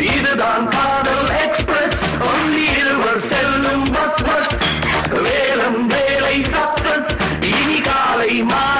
இதுதான் காதல் express. Only இருவர் செல்லும் பஸ் பஸ். வேலம் வேலை சப்தஸ் இனி காலை மா